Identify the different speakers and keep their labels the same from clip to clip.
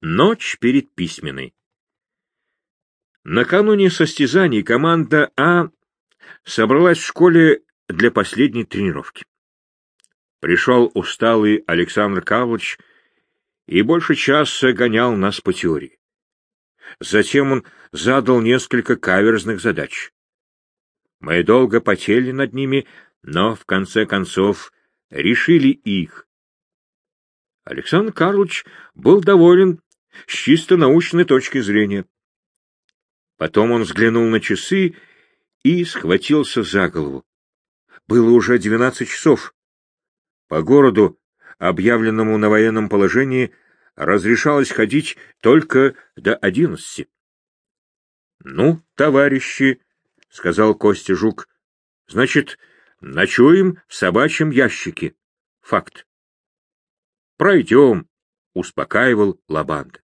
Speaker 1: Ночь перед письменной. Накануне состязаний команда А собралась в школе для последней тренировки. Пришел усталый Александр Кавлович и больше часа гонял нас по теории. Затем он задал несколько каверзных задач. Мы долго потели над ними, но в конце концов решили их. Александр Карлович был доволен с чисто научной точки зрения. Потом он взглянул на часы и схватился за голову. Было уже двенадцать часов. По городу, объявленному на военном положении, разрешалось ходить только до одиннадцати. — Ну, товарищи, — сказал Костя Жук, — значит, ночуем в собачьем ящике. Факт. — Пройдем, — успокаивал Лабанд. —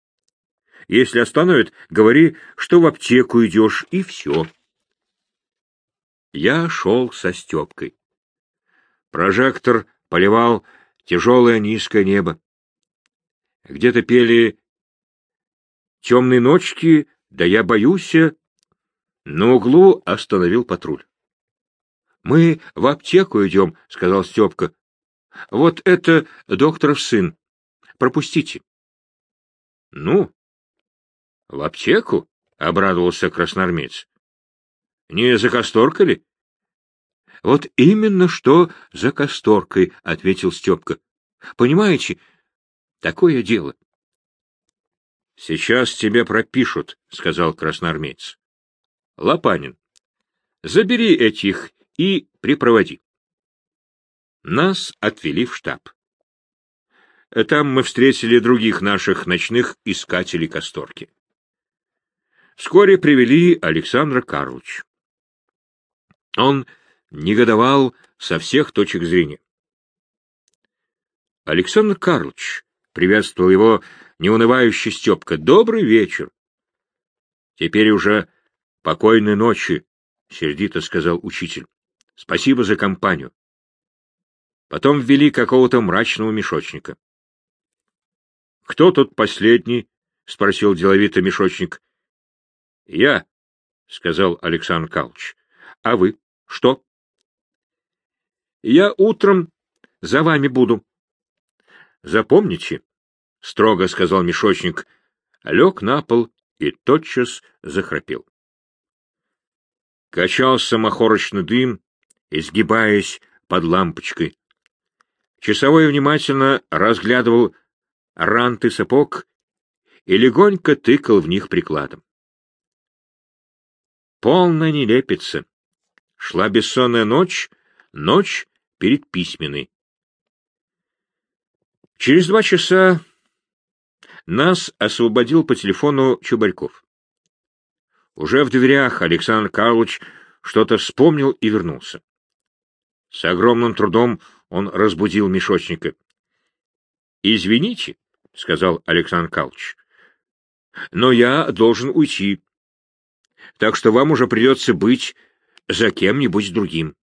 Speaker 1: Если остановят, говори, что в аптеку идешь, и все. Я шел со Степкой. Прожектор поливал тяжелое низкое небо. Где-то пели темные ночки, да я боюсь. На углу остановил патруль. — Мы в аптеку идем, — сказал Степка. — Вот это докторов сын. Пропустите. — Ну, в аптеку? — обрадовался красноармеец. — Не за касторкой ли? — Вот именно что за касторкой, — ответил Степка. — Понимаете, такое дело. — Сейчас тебе пропишут, — сказал красноармеец. — Лопанин, забери этих и припроводи. Нас отвели в штаб. Там мы встретили других наших ночных искателей касторки. Вскоре привели Александра Карловича. Он негодовал со всех точек зрения. Александр Карлович приветствовал его неунывающий Степка. «Добрый вечер!» «Теперь уже покойной ночи», — сердито сказал учитель. «Спасибо за компанию». Потом ввели какого-то мрачного мешочника. «Кто тут последний?» — спросил деловито мешочник. «Я», — сказал Александр Карлович. «А вы? Что?» Я утром за вами буду. Запомните, — строго сказал мешочник, лег на пол и тотчас захрапел. Качался махорочный дым, изгибаясь под лампочкой. Часовой внимательно разглядывал ранты сапог и легонько тыкал в них прикладом. Полная нелепица. Шла бессонная ночь, ночь перед письменной. Через два часа нас освободил по телефону Чубарьков. Уже в дверях Александр Карлович что-то вспомнил и вернулся. С огромным трудом он разбудил мешочника. — Извините, — сказал Александр Карлович, — но я должен уйти, так что вам уже придется быть за кем-нибудь другим.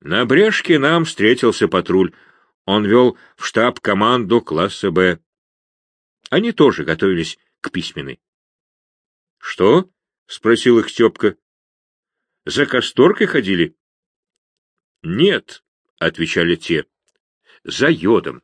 Speaker 1: На брешке нам встретился патруль. Он вел в штаб команду класса «Б». Они тоже готовились к письменной. — Что? — спросил их Степка. — За касторкой ходили? — Нет, — отвечали те, — за йодом.